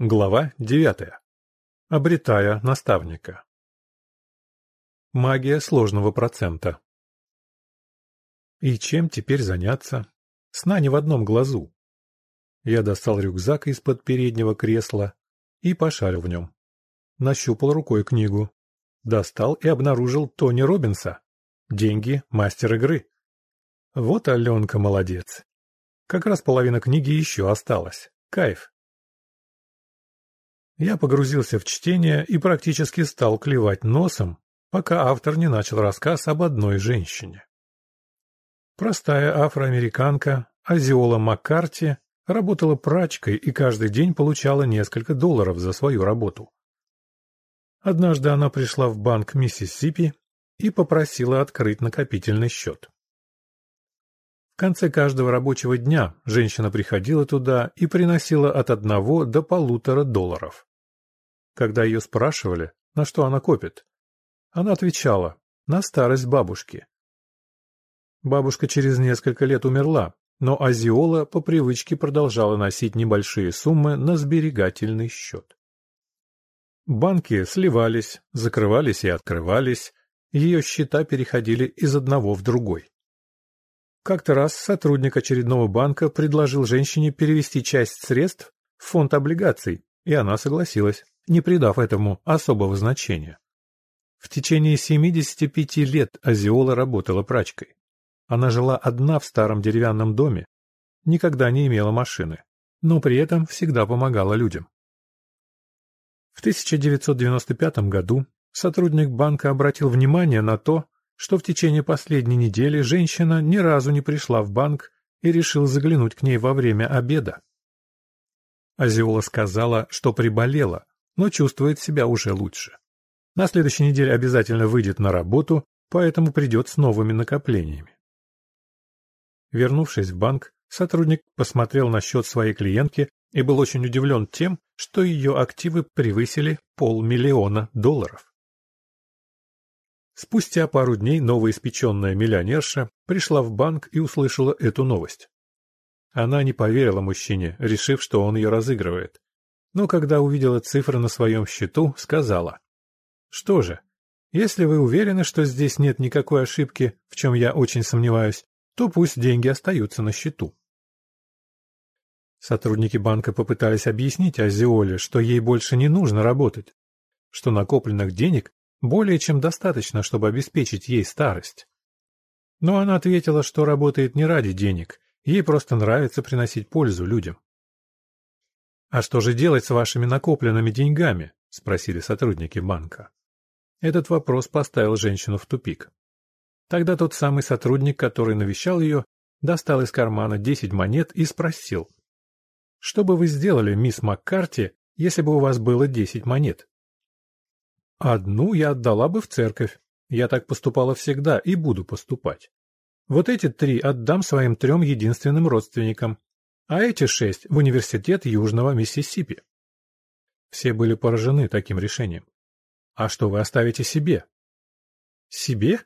Глава девятая. Обретая наставника. Магия сложного процента. И чем теперь заняться? Сна не в одном глазу. Я достал рюкзак из-под переднего кресла и пошарил в нем. Нащупал рукой книгу. Достал и обнаружил Тони Робинса. Деньги, мастер игры. Вот Аленка молодец. Как раз половина книги еще осталась. Кайф. Я погрузился в чтение и практически стал клевать носом, пока автор не начал рассказ об одной женщине. Простая афроамериканка Азиола Маккарти работала прачкой и каждый день получала несколько долларов за свою работу. Однажды она пришла в банк Миссисипи и попросила открыть накопительный счет. В конце каждого рабочего дня женщина приходила туда и приносила от одного до полутора долларов. Когда ее спрашивали, на что она копит, она отвечала «на старость бабушки». Бабушка через несколько лет умерла, но Азиола по привычке продолжала носить небольшие суммы на сберегательный счет. Банки сливались, закрывались и открывались, ее счета переходили из одного в другой. Как-то раз сотрудник очередного банка предложил женщине перевести часть средств в фонд облигаций, и она согласилась, не придав этому особого значения. В течение 75 лет Азиола работала прачкой. Она жила одна в старом деревянном доме, никогда не имела машины, но при этом всегда помогала людям. В 1995 году сотрудник банка обратил внимание на то, что в течение последней недели женщина ни разу не пришла в банк и решил заглянуть к ней во время обеда. Азиола сказала, что приболела, но чувствует себя уже лучше. На следующей неделе обязательно выйдет на работу, поэтому придет с новыми накоплениями. Вернувшись в банк, сотрудник посмотрел на счет своей клиентки и был очень удивлен тем, что ее активы превысили полмиллиона долларов. Спустя пару дней новоиспеченная миллионерша пришла в банк и услышала эту новость. Она не поверила мужчине, решив, что он ее разыгрывает. Но когда увидела цифры на своем счету, сказала. «Что же, если вы уверены, что здесь нет никакой ошибки, в чем я очень сомневаюсь, то пусть деньги остаются на счету». Сотрудники банка попытались объяснить Азиоле, что ей больше не нужно работать, что накопленных денег более чем достаточно, чтобы обеспечить ей старость. Но она ответила, что работает не ради денег, ей просто нравится приносить пользу людям. «А что же делать с вашими накопленными деньгами?» – спросили сотрудники банка. Этот вопрос поставил женщину в тупик. Тогда тот самый сотрудник, который навещал ее, достал из кармана десять монет и спросил. «Что бы вы сделали, мисс Маккарти, если бы у вас было десять монет?» Одну я отдала бы в церковь. Я так поступала всегда и буду поступать. Вот эти три отдам своим трем единственным родственникам, а эти шесть в университет Южного Миссисипи. Все были поражены таким решением. А что вы оставите себе? Себе?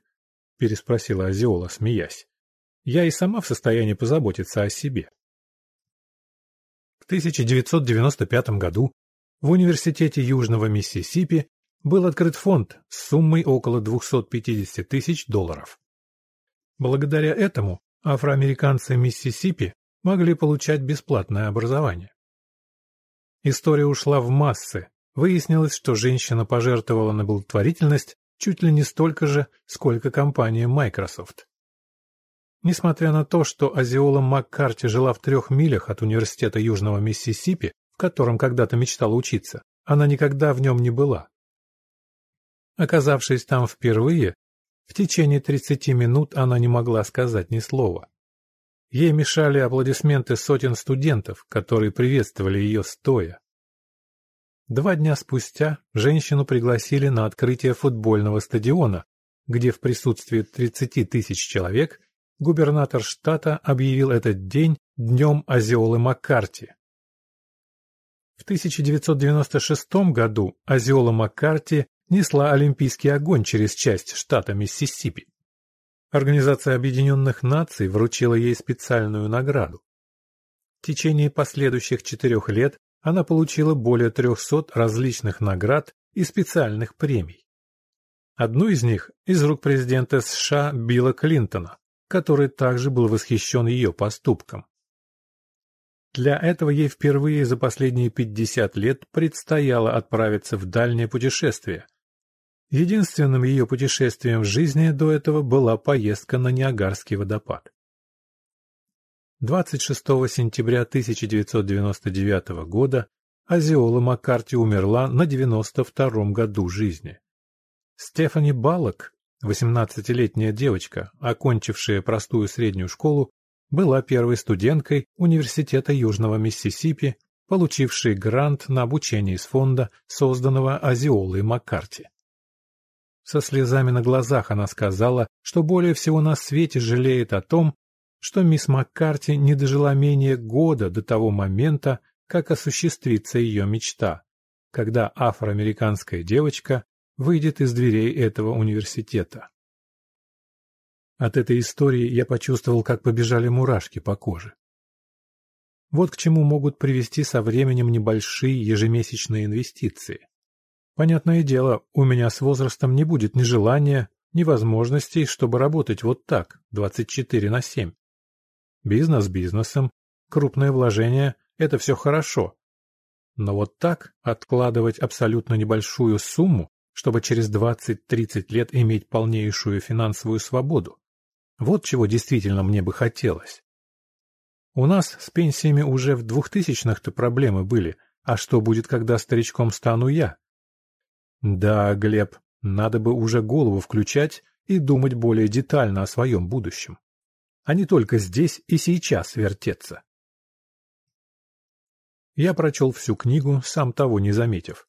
переспросила Азиола, смеясь. Я и сама в состоянии позаботиться о себе. В 1995 году в Университете Южного Миссисипи был открыт фонд с суммой около 250 тысяч долларов. Благодаря этому афроамериканцы Миссисипи могли получать бесплатное образование. История ушла в массы. Выяснилось, что женщина пожертвовала на благотворительность чуть ли не столько же, сколько компания Microsoft. Несмотря на то, что Азиола Маккарти жила в трех милях от университета Южного Миссисипи, в котором когда-то мечтала учиться, она никогда в нем не была. Оказавшись там впервые, в течение 30 минут она не могла сказать ни слова. Ей мешали аплодисменты сотен студентов, которые приветствовали ее стоя. Два дня спустя женщину пригласили на открытие футбольного стадиона, где в присутствии 30 тысяч человек губернатор штата объявил этот день Днем Азиолы Маккарти. В 1996 году Азиола Маккарти несла олимпийский огонь через часть штата Миссисипи. Организация Объединенных Наций вручила ей специальную награду. В течение последующих четырех лет она получила более 300 различных наград и специальных премий. Одну из них из рук президента США Билла Клинтона, который также был восхищен ее поступком. Для этого ей впервые за последние 50 лет предстояло отправиться в дальнее путешествие. Единственным ее путешествием в жизни до этого была поездка на Ниагарский водопад. 26 сентября 1999 года Азиола Маккарти умерла на 92-м году жизни. Стефани Баллок, 18-летняя девочка, окончившая простую среднюю школу, была первой студенткой Университета Южного Миссисипи, получившей грант на обучение из фонда, созданного Азиолой Маккарти. Со слезами на глазах она сказала, что более всего на свете жалеет о том, что мисс Маккарти не дожила менее года до того момента, как осуществится ее мечта, когда афроамериканская девочка выйдет из дверей этого университета. От этой истории я почувствовал, как побежали мурашки по коже. Вот к чему могут привести со временем небольшие ежемесячные инвестиции. Понятное дело, у меня с возрастом не будет ни желания, ни возможностей, чтобы работать вот так, 24 на 7. Бизнес бизнесом, крупное вложение – это все хорошо. Но вот так откладывать абсолютно небольшую сумму, чтобы через 20-30 лет иметь полнейшую финансовую свободу, вот чего действительно мне бы хотелось. У нас с пенсиями уже в двухтысячных-то проблемы были, а что будет, когда старичком стану я? Да, Глеб, надо бы уже голову включать и думать более детально о своем будущем, а не только здесь и сейчас вертеться. Я прочел всю книгу, сам того не заметив.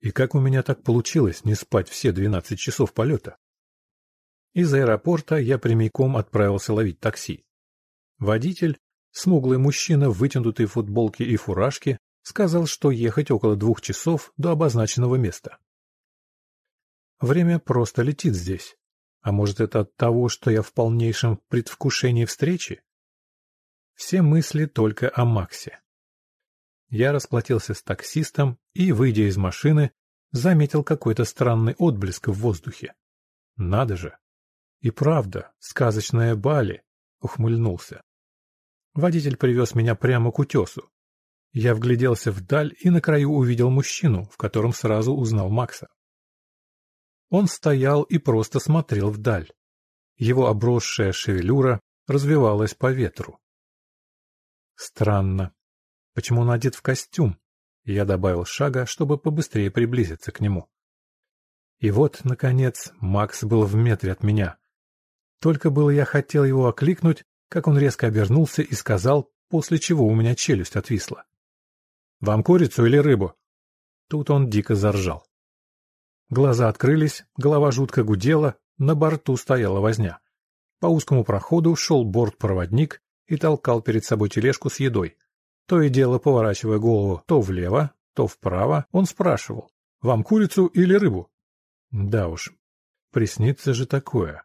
И как у меня так получилось не спать все двенадцать часов полета? Из аэропорта я прямиком отправился ловить такси. Водитель, смуглый мужчина в вытянутой футболке и фуражке, сказал, что ехать около двух часов до обозначенного места. Время просто летит здесь. А может, это от того, что я в полнейшем предвкушении встречи? Все мысли только о Максе. Я расплатился с таксистом и, выйдя из машины, заметил какой-то странный отблеск в воздухе. Надо же! И правда, сказочная Бали, ухмыльнулся. Водитель привез меня прямо к утесу. Я вгляделся вдаль и на краю увидел мужчину, в котором сразу узнал Макса. Он стоял и просто смотрел вдаль. Его обросшая шевелюра развивалась по ветру. Странно. Почему он одет в костюм? Я добавил шага, чтобы побыстрее приблизиться к нему. И вот, наконец, Макс был в метре от меня. Только было я хотел его окликнуть, как он резко обернулся и сказал, после чего у меня челюсть отвисла. «Вам курицу или рыбу?» Тут он дико заржал. Глаза открылись, голова жутко гудела, на борту стояла возня. По узкому проходу шел бортпроводник и толкал перед собой тележку с едой. То и дело, поворачивая голову то влево, то вправо, он спрашивал, «Вам курицу или рыбу?» Да уж, приснится же такое.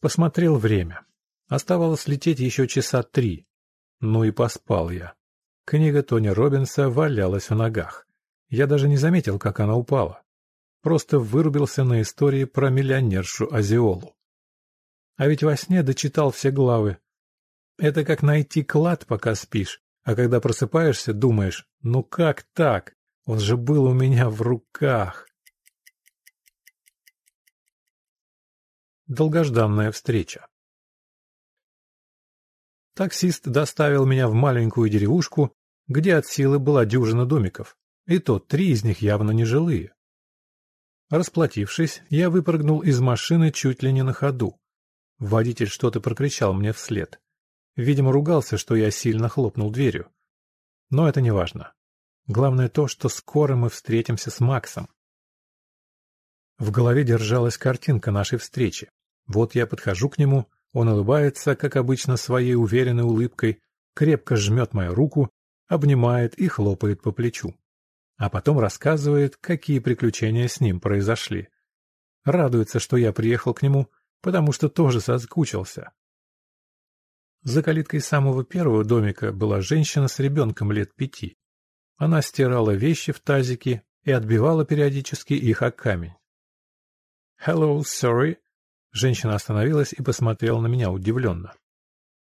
Посмотрел время. Оставалось лететь еще часа три. Ну и поспал я. Книга Тони Робинса валялась в ногах. Я даже не заметил, как она упала. Просто вырубился на истории про миллионершу Азиолу. А ведь во сне дочитал все главы. Это как найти клад, пока спишь, а когда просыпаешься, думаешь, ну как так? Он же был у меня в руках. долгожданная встреча. Таксист доставил меня в маленькую деревушку, где от силы была дюжина домиков, и то три из них явно нежилые. Расплатившись, я выпрыгнул из машины чуть ли не на ходу. Водитель что-то прокричал мне вслед. Видимо, ругался, что я сильно хлопнул дверью. Но это не важно. Главное то, что скоро мы встретимся с Максом. В голове держалась картинка нашей встречи. Вот я подхожу к нему, он улыбается, как обычно, своей уверенной улыбкой, крепко жмет мою руку, обнимает и хлопает по плечу. А потом рассказывает, какие приключения с ним произошли. Радуется, что я приехал к нему, потому что тоже соскучился. За калиткой самого первого домика была женщина с ребенком лет пяти. Она стирала вещи в тазике и отбивала периодически их о камень. «Hello, sorry». Женщина остановилась и посмотрела на меня удивленно.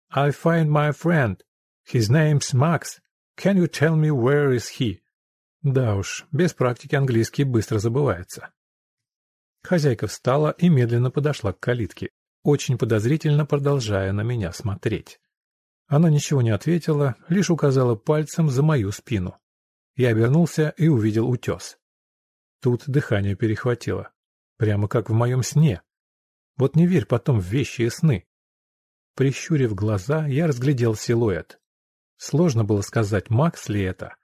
«I find my friend. His name's Max. Can you tell me where is he?» Да уж, без практики английский быстро забывается. Хозяйка встала и медленно подошла к калитке, очень подозрительно продолжая на меня смотреть. Она ничего не ответила, лишь указала пальцем за мою спину. Я обернулся и увидел утес. Тут дыхание перехватило. Прямо как в моем сне. Вот не верь потом в вещи и сны. Прищурив глаза, я разглядел силуэт. Сложно было сказать, Макс ли это.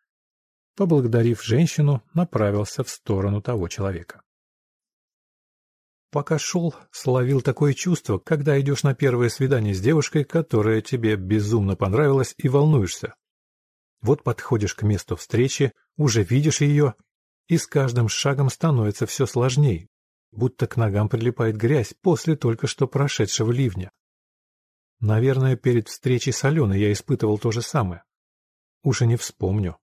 Поблагодарив женщину, направился в сторону того человека. Пока шел, словил такое чувство, когда идешь на первое свидание с девушкой, которая тебе безумно понравилась и волнуешься. Вот подходишь к месту встречи, уже видишь ее, и с каждым шагом становится все сложней, будто к ногам прилипает грязь после только что прошедшего ливня. Наверное, перед встречей с Аленой я испытывал то же самое. Уже не вспомню.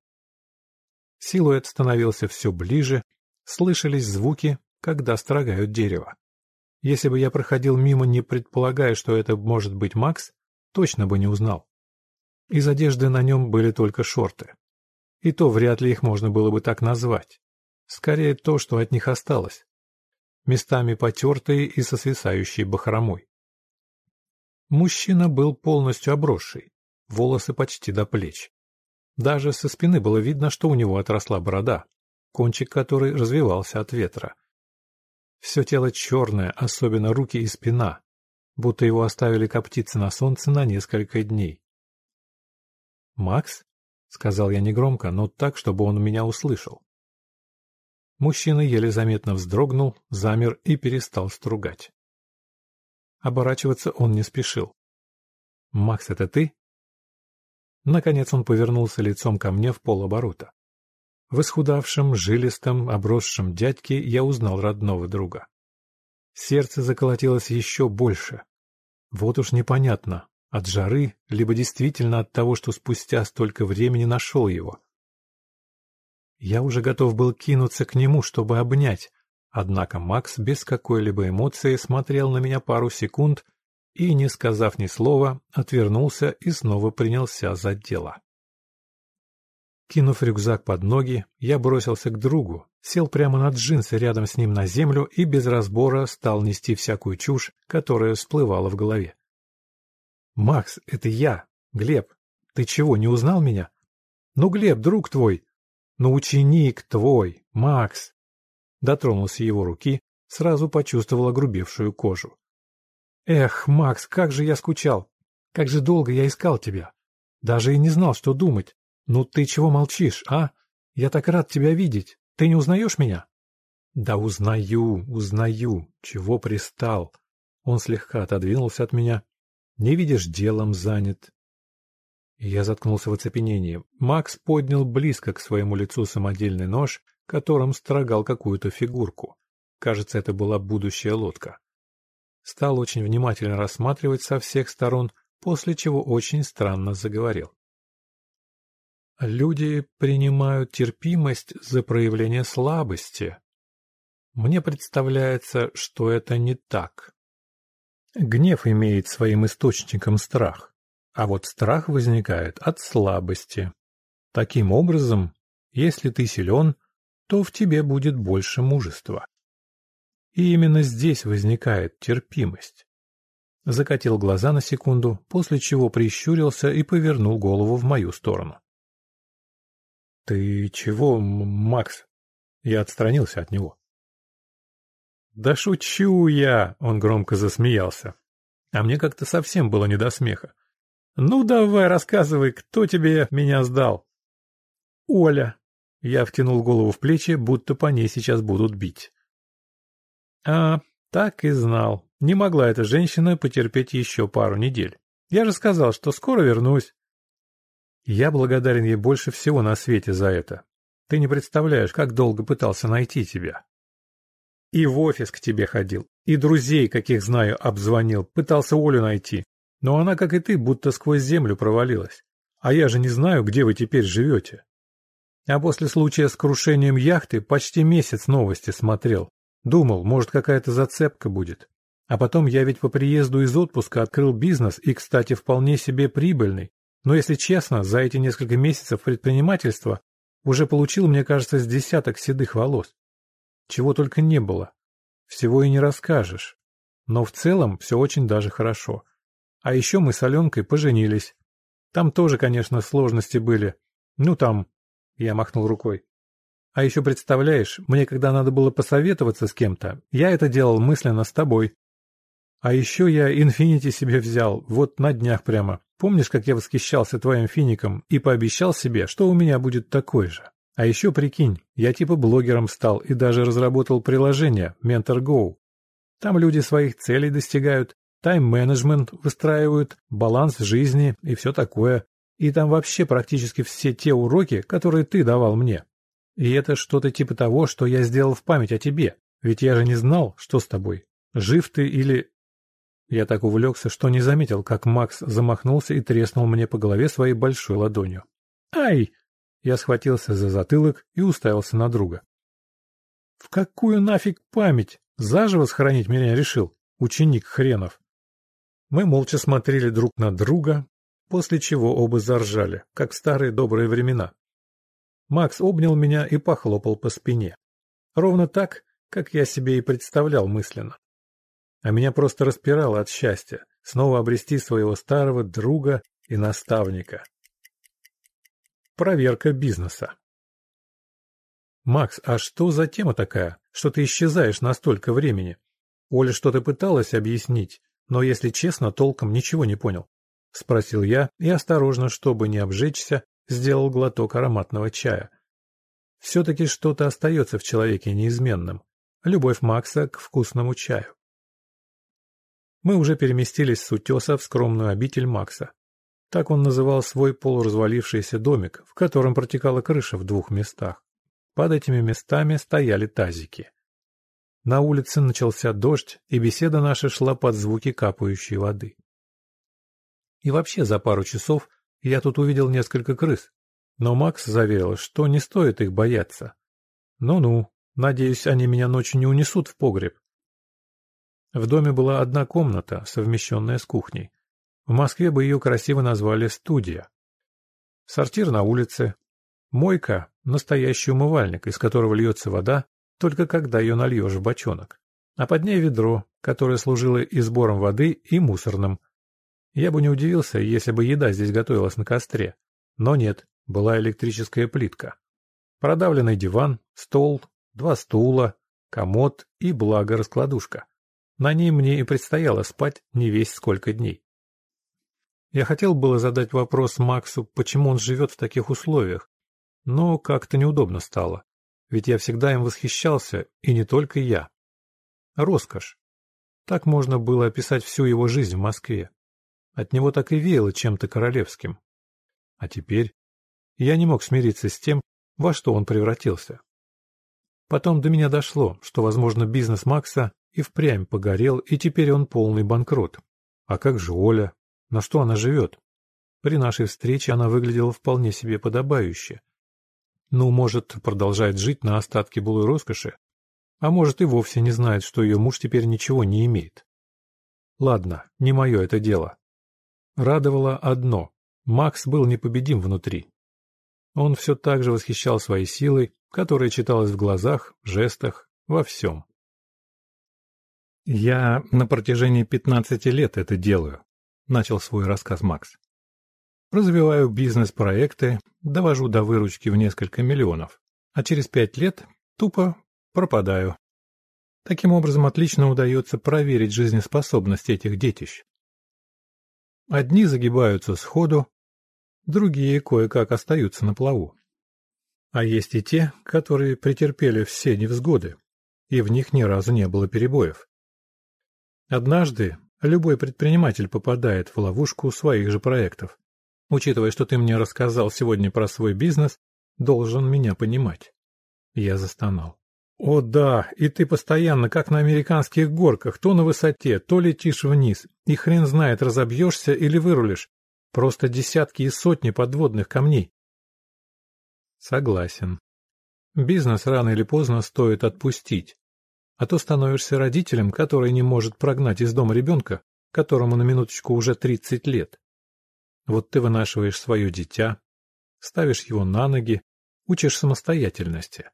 Силуэт становился все ближе, слышались звуки, когда строгают дерево. Если бы я проходил мимо, не предполагая, что это может быть Макс, точно бы не узнал. Из одежды на нем были только шорты. И то вряд ли их можно было бы так назвать. Скорее то, что от них осталось. Местами потертые и со свисающей бахромой. Мужчина был полностью обросший, волосы почти до плеч. Даже со спины было видно, что у него отросла борода, кончик которой развивался от ветра. Все тело черное, особенно руки и спина, будто его оставили коптиться на солнце на несколько дней. «Макс?» — сказал я негромко, но так, чтобы он меня услышал. Мужчина еле заметно вздрогнул, замер и перестал стругать. Оборачиваться он не спешил. «Макс, это ты?» Наконец он повернулся лицом ко мне в полоборота. В исхудавшем, жилистом, обросшем дядьке я узнал родного друга. Сердце заколотилось еще больше. Вот уж непонятно, от жары, либо действительно от того, что спустя столько времени нашел его. Я уже готов был кинуться к нему, чтобы обнять, однако Макс без какой-либо эмоции смотрел на меня пару секунд и, не сказав ни слова, отвернулся и снова принялся за дело. Кинув рюкзак под ноги, я бросился к другу, сел прямо на джинсы рядом с ним на землю и без разбора стал нести всякую чушь, которая всплывала в голове. «Макс, это я, Глеб. Ты чего, не узнал меня? Ну, Глеб, друг твой. Ну, ученик твой, Макс». Дотронулся его руки, сразу почувствовал огрубевшую кожу. «Эх, Макс, как же я скучал! Как же долго я искал тебя! Даже и не знал, что думать. Ну ты чего молчишь, а? Я так рад тебя видеть. Ты не узнаешь меня?» «Да узнаю, узнаю. Чего пристал?» Он слегка отодвинулся от меня. «Не видишь, делом занят». Я заткнулся в оцепенении. Макс поднял близко к своему лицу самодельный нож, которым строгал какую-то фигурку. Кажется, это была будущая лодка. Стал очень внимательно рассматривать со всех сторон, после чего очень странно заговорил. Люди принимают терпимость за проявление слабости. Мне представляется, что это не так. Гнев имеет своим источником страх, а вот страх возникает от слабости. Таким образом, если ты силен, то в тебе будет больше мужества. И именно здесь возникает терпимость. Закатил глаза на секунду, после чего прищурился и повернул голову в мою сторону. «Ты чего, Макс?» Я отстранился от него. «Да шучу я!» — он громко засмеялся. А мне как-то совсем было не до смеха. «Ну давай, рассказывай, кто тебе меня сдал?» «Оля!» — я втянул голову в плечи, будто по ней сейчас будут бить. «А, так и знал. Не могла эта женщина потерпеть еще пару недель. Я же сказал, что скоро вернусь. Я благодарен ей больше всего на свете за это. Ты не представляешь, как долго пытался найти тебя. И в офис к тебе ходил, и друзей, каких знаю, обзвонил, пытался Олю найти. Но она, как и ты, будто сквозь землю провалилась. А я же не знаю, где вы теперь живете. А после случая с крушением яхты почти месяц новости смотрел. Думал, может, какая-то зацепка будет. А потом я ведь по приезду из отпуска открыл бизнес и, кстати, вполне себе прибыльный. Но, если честно, за эти несколько месяцев предпринимательства уже получил, мне кажется, с десяток седых волос. Чего только не было. Всего и не расскажешь. Но в целом все очень даже хорошо. А еще мы с Аленкой поженились. Там тоже, конечно, сложности были. Ну там... Я махнул рукой. А еще представляешь, мне когда надо было посоветоваться с кем-то, я это делал мысленно с тобой. А еще я Инфинити себе взял, вот на днях прямо. Помнишь, как я восхищался твоим фиником и пообещал себе, что у меня будет такой же? А еще прикинь, я типа блогером стал и даже разработал приложение Mentor Go. Там люди своих целей достигают, тайм-менеджмент выстраивают, баланс жизни и все такое. И там вообще практически все те уроки, которые ты давал мне. И это что-то типа того, что я сделал в память о тебе. Ведь я же не знал, что с тобой. Жив ты или... Я так увлекся, что не заметил, как Макс замахнулся и треснул мне по голове своей большой ладонью. «Ай!» Я схватился за затылок и уставился на друга. «В какую нафиг память? Заживо схоронить меня решил? Ученик хренов!» Мы молча смотрели друг на друга, после чего оба заржали, как в старые добрые времена. Макс обнял меня и похлопал по спине. Ровно так, как я себе и представлял мысленно. А меня просто распирало от счастья снова обрести своего старого друга и наставника. Проверка бизнеса. «Макс, а что за тема такая, что ты исчезаешь на столько времени?» Оля что-то пыталась объяснить, но, если честно, толком ничего не понял. Спросил я и осторожно, чтобы не обжечься, сделал глоток ароматного чая. Все-таки что-то остается в человеке неизменным. Любовь Макса к вкусному чаю. Мы уже переместились с утеса в скромную обитель Макса. Так он называл свой полуразвалившийся домик, в котором протекала крыша в двух местах. Под этими местами стояли тазики. На улице начался дождь, и беседа наша шла под звуки капающей воды. И вообще за пару часов я тут увидел несколько крыс, но Макс заверил, что не стоит их бояться. Ну-ну, надеюсь, они меня ночью не унесут в погреб. В доме была одна комната, совмещенная с кухней. В Москве бы ее красиво назвали «студия». Сортир на улице. Мойка – настоящий умывальник, из которого льется вода, только когда ее нальешь в бочонок. А под ней ведро, которое служило и сбором воды, и мусорным – я бы не удивился, если бы еда здесь готовилась на костре. Но нет, была электрическая плитка. Продавленный диван, стол, два стула, комод и, благо, раскладушка. На ней мне и предстояло спать не весь сколько дней. Я хотел было задать вопрос Максу, почему он живет в таких условиях, но как-то неудобно стало, ведь я всегда им восхищался, и не только я. Роскошь. Так можно было описать всю его жизнь в Москве. От него так и веяло чем-то королевским. А теперь я не мог смириться с тем, во что он превратился. Потом до меня дошло, что, возможно, бизнес Макса и впрямь погорел, и теперь он полный банкрот. А как же Оля? На что она живет? При нашей встрече она выглядела вполне себе подобающе. Ну, может, продолжает жить на остатке былой роскоши, а может и вовсе не знает, что ее муж теперь ничего не имеет. Ладно, не мое это дело. Радовало одно – Макс был непобедим внутри. Он все так же восхищал своей силой, которая читалась в глазах, жестах, во всем. «Я на протяжении 15 лет это делаю», – начал свой рассказ Макс. «Развиваю бизнес-проекты, довожу до выручки в несколько миллионов, а через пять лет тупо пропадаю. Таким образом, отлично удается проверить жизнеспособность этих детищ. Одни загибаются сходу, другие кое-как остаются на плаву. А есть и те, которые претерпели все невзгоды, и в них ни разу не было перебоев. Однажды любой предприниматель попадает в ловушку своих же проектов. Учитывая, что ты мне рассказал сегодня про свой бизнес, должен меня понимать. Я застонал. О да, и ты постоянно, как на американских горках, то на высоте, то летишь вниз, и хрен знает, разобьешься или вырулишь. Просто десятки и сотни подводных камней. Согласен. Бизнес рано или поздно стоит отпустить. А то становишься родителем, который не может прогнать из дома ребенка, которому на минуточку уже 30 лет. Вот ты вынашиваешь свое дитя, ставишь его на ноги, учишь самостоятельности.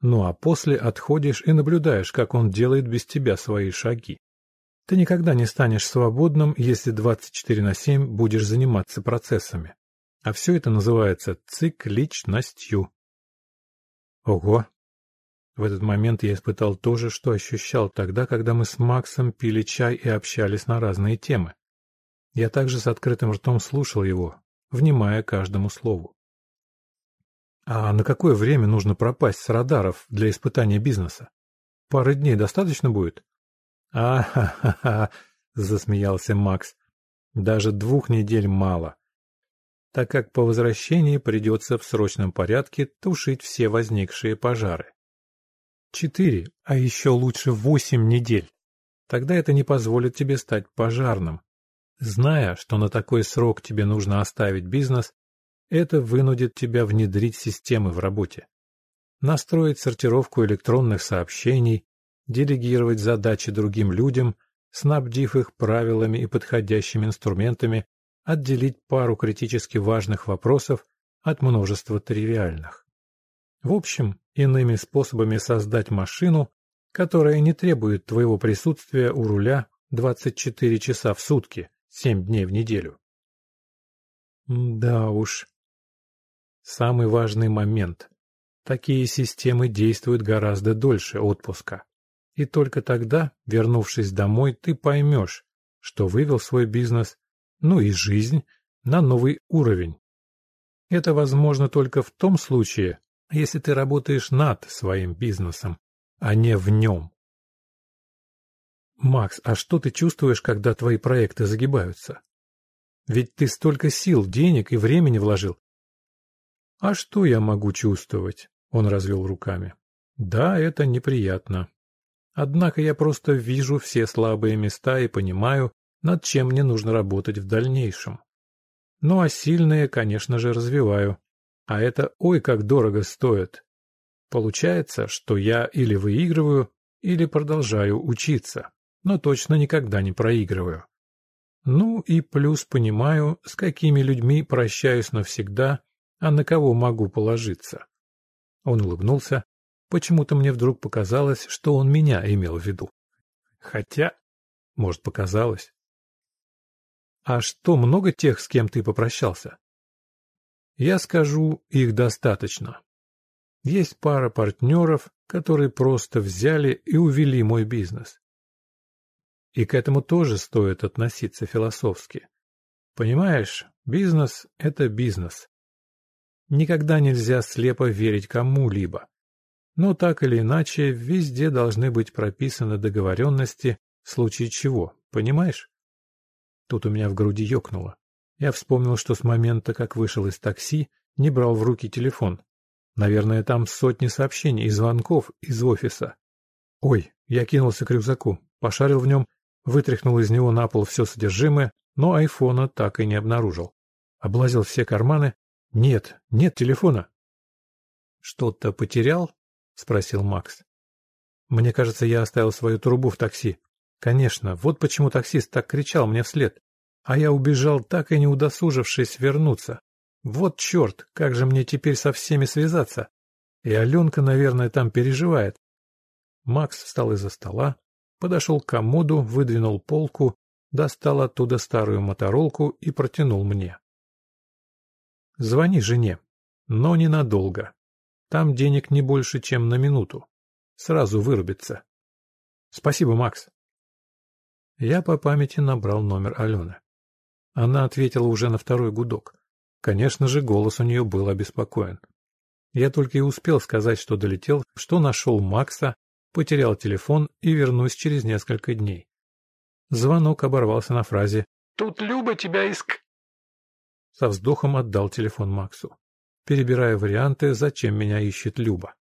Ну а после отходишь и наблюдаешь, как он делает без тебя свои шаги. Ты никогда не станешь свободным, если 24 на 7 будешь заниматься процессами. А все это называется цикличностью. Ого! В этот момент я испытал то же, что ощущал тогда, когда мы с Максом пили чай и общались на разные темы. Я также с открытым ртом слушал его, внимая каждому слову. А на какое время нужно пропасть с радаров для испытания бизнеса? Пары дней достаточно будет? А-ха-ха-ха, засмеялся Макс. Даже двух недель мало так как по возвращении придется в срочном порядке тушить все возникшие пожары. Четыре, а еще лучше восемь недель. Тогда это не позволит тебе стать пожарным. Зная, что на такой срок тебе нужно оставить бизнес, это вынудит тебя внедрить системы в работе. Настроить сортировку электронных сообщений, делегировать задачи другим людям, снабдив их правилами и подходящими инструментами, отделить пару критически важных вопросов от множества тривиальных. В общем, иными способами создать машину, которая не требует твоего присутствия у руля 24 часа в сутки, 7 дней в неделю. Да уж. Самый важный момент. Такие системы действуют гораздо дольше отпуска. И только тогда, вернувшись домой, ты поймешь, что вывел свой бизнес ну и жизнь на новый уровень. Это возможно только в том случае, если ты работаешь над своим бизнесом, а не в нем. Макс, а что ты чувствуешь, когда твои проекты загибаются? Ведь ты столько сил, денег и времени вложил. А что я могу чувствовать? Он развел руками. Да, это неприятно. Однако я просто вижу все слабые места и понимаю, над чем мне нужно работать в дальнейшем. Ну а сильные, конечно же, развиваю. А это ой как дорого стоит. Получается, что я или выигрываю, или продолжаю учиться, но точно никогда не проигрываю. Ну и плюс понимаю, с какими людьми прощаюсь навсегда, а на кого могу положиться. Он улыбнулся. Почему-то мне вдруг показалось, что он меня имел в виду. Хотя, может, показалось. А что, много тех, с кем ты попрощался? Я скажу, их достаточно. Есть пара партнеров, которые просто взяли и увели мой бизнес. И к этому тоже стоит относиться философски. Понимаешь, бизнес – это бизнес. Никогда нельзя слепо верить кому-либо. Но так или иначе, везде должны быть прописаны договоренности, в случае чего, понимаешь? Тут у меня в груди ёкнуло. Я вспомнил, что с момента, как вышел из такси, не брал в руки телефон. Наверное, там сотни сообщений и звонков из офиса. Ой, я кинулся к рюкзаку, пошарил в нем, вытряхнул из него на пол все содержимое, но айфона так и не обнаружил. Облазил все карманы. Нет, нет телефона. Что-то потерял? Спросил Макс. Мне кажется, я оставил свою трубу в такси. Конечно, вот почему таксист так кричал мне вслед. А я убежал, так и не удосужившись вернуться. Вот черт, как же мне теперь со всеми связаться? И Аленка, наверное, там переживает. Макс встал из-за стола, подошел к комоду, выдвинул полку, достал оттуда старую моторолку и протянул мне. Звони жене, но ненадолго. Там денег не больше, чем на минуту. Сразу вырубится. Спасибо, Макс. Я по памяти набрал номер Алены. Она ответила уже на второй гудок. Конечно же, голос у нее был обеспокоен. Я только и успел сказать, что долетел, что нашел Макса, потерял телефон и вернусь через несколько дней. Звонок оборвался на фразе «Тут Люба тебя иск...» Со вздохом отдал телефон Максу, перебирая варианты, зачем меня ищет Люба.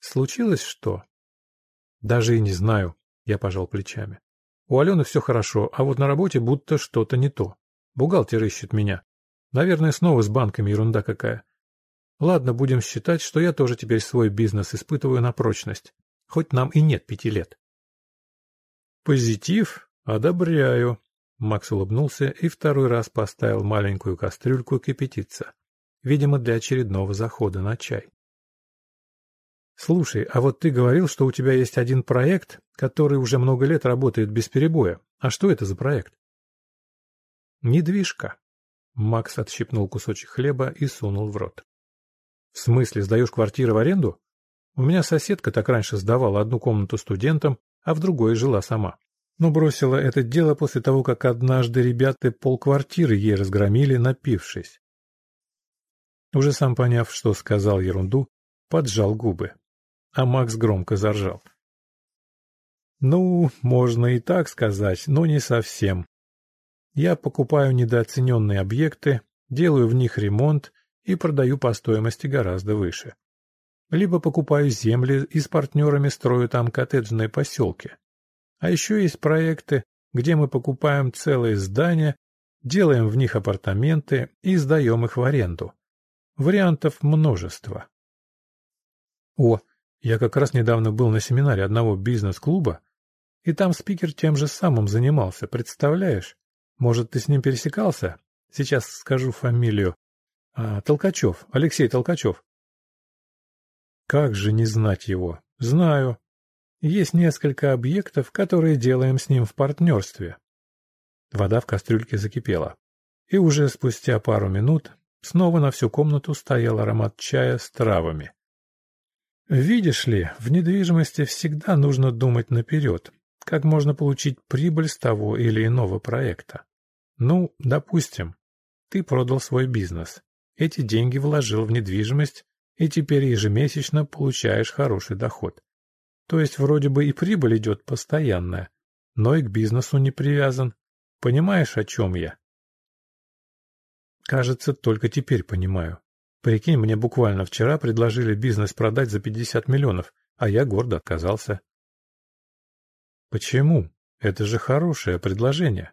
Случилось что? Даже и не знаю, я пожал плечами. У Алены все хорошо, а вот на работе будто что-то не то. Бухгалтер ищет меня. Наверное, снова с банками ерунда какая. Ладно, будем считать, что я тоже теперь свой бизнес испытываю на прочность. Хоть нам и нет пяти лет. Позитив? Одобряю. Макс улыбнулся и второй раз поставил маленькую кастрюльку кипятиться. Видимо, для очередного захода на чай. Слушай, а вот ты говорил, что у тебя есть один проект, который уже много лет работает без перебоя. А что это за проект? Недвижка. Макс отщипнул кусочек хлеба и сунул в рот. В смысле, сдаешь квартиру в аренду? У меня соседка так раньше сдавала одну комнату студентам, а в другой жила сама. Но бросила это дело после того, как однажды ребята полквартиры ей разгромили, напившись. Уже сам поняв, что сказал ерунду, поджал губы а Макс громко заржал. Ну, можно и так сказать, но не совсем. Я покупаю недооцененные объекты, делаю в них ремонт и продаю по стоимости гораздо выше. Либо покупаю земли и с партнерами строю там коттеджные поселки. А еще есть проекты, где мы покупаем целые здания, делаем в них апартаменты и сдаем их в аренду. Вариантов множество. О, я как раз недавно был на семинаре одного бизнес-клуба, и там спикер тем же самым занимался, представляешь? Может, ты с ним пересекался? Сейчас скажу фамилию. А, Толкачев, Алексей Толкачев. Как же не знать его? Знаю. Есть несколько объектов, которые делаем с ним в партнерстве. Вода в кастрюльке закипела. И уже спустя пару минут снова на всю комнату стоял аромат чая с травами. Видишь ли, в недвижимости всегда нужно думать наперед, как можно получить прибыль с того или иного проекта. Ну, допустим, ты продал свой бизнес, эти деньги вложил в недвижимость и теперь ежемесячно получаешь хороший доход. То есть вроде бы и прибыль идет постоянная, но и к бизнесу не привязан. Понимаешь, о чем я? Кажется, только теперь понимаю. Прикинь, мне буквально вчера предложили бизнес продать за 50 миллионов, а я гордо отказался. Почему? Это же хорошее предложение.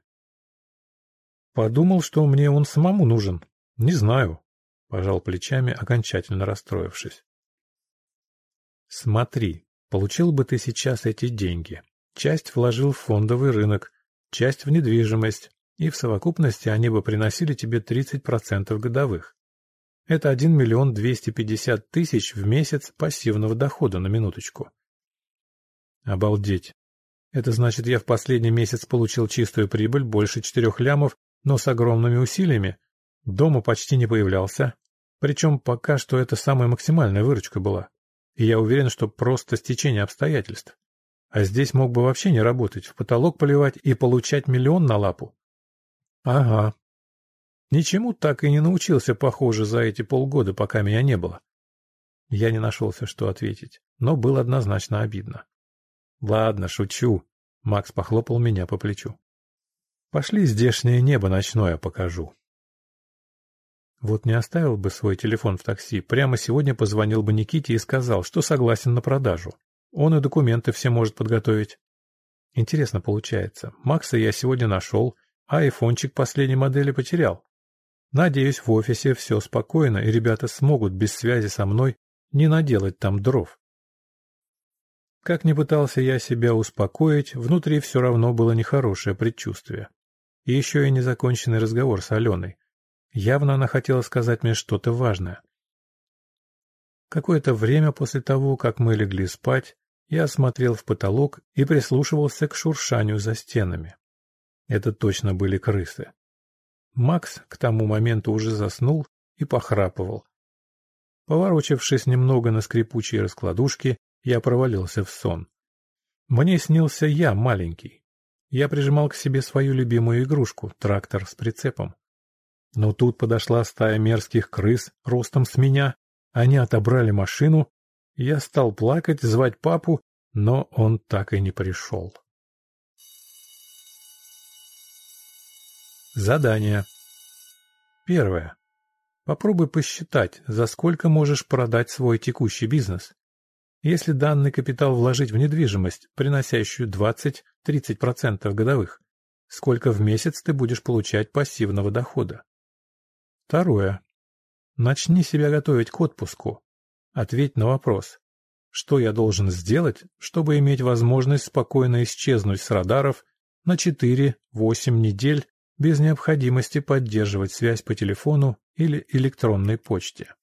Подумал, что мне он самому нужен. Не знаю. Пожал плечами, окончательно расстроившись. Смотри, получил бы ты сейчас эти деньги. Часть вложил в фондовый рынок, часть в недвижимость, и в совокупности они бы приносили тебе 30% годовых. Это 1 миллион 250 тысяч в месяц пассивного дохода на минуточку. Обалдеть. Это значит, я в последний месяц получил чистую прибыль больше четырех лямов, но с огромными усилиями. Дома почти не появлялся. Причем пока что это самая максимальная выручка была. И я уверен, что просто стечение обстоятельств. А здесь мог бы вообще не работать, в потолок поливать и получать миллион на лапу. Ага, Ничему так и не научился, похоже, за эти полгода, пока меня не было. Я не нашелся, что ответить, но было однозначно обидно. «Ладно, шучу», — Макс похлопал меня по плечу. «Пошли здешнее небо ночное покажу». Вот не оставил бы свой телефон в такси, прямо сегодня позвонил бы Никите и сказал, что согласен на продажу. Он и документы все может подготовить. Интересно получается, Макса я сегодня нашел, а айфончик последней модели потерял. Надеюсь, в офисе все спокойно, и ребята смогут без связи со мной не наделать там дров. Как ни пытался я себя успокоить, внутри все равно было нехорошее предчувствие. И еще и незаконченный разговор с Аленой. Явно она хотела сказать мне что-то важное. Какое-то время после того, как мы легли спать, я смотрел в потолок и прислушивался к шуршанию за стенами. Это точно были крысы. Макс к тому моменту уже заснул и похрапывал. Поворочившись немного на скрипучей раскладушке, я провалился в сон. Мне снился я маленький. Я прижимал к себе свою любимую игрушку — трактор с прицепом. Но тут подошла стая мерзких крыс ростом с меня. Они отобрали машину. Я стал плакать, звать папу, но он так и не пришел. Задание. Первое. Попробуй посчитать, за сколько можешь продать свой текущий бизнес. Если данный капитал вложить в недвижимость, приносящую 20-30% годовых, сколько в месяц ты будешь получать пассивного дохода. Второе. начни себя готовить к отпуску. Ответь на вопрос, что я должен сделать, чтобы иметь возможность спокойно исчезнуть с радаров на 4-8 недель без необходимости поддерживать связь по телефону или электронной почте.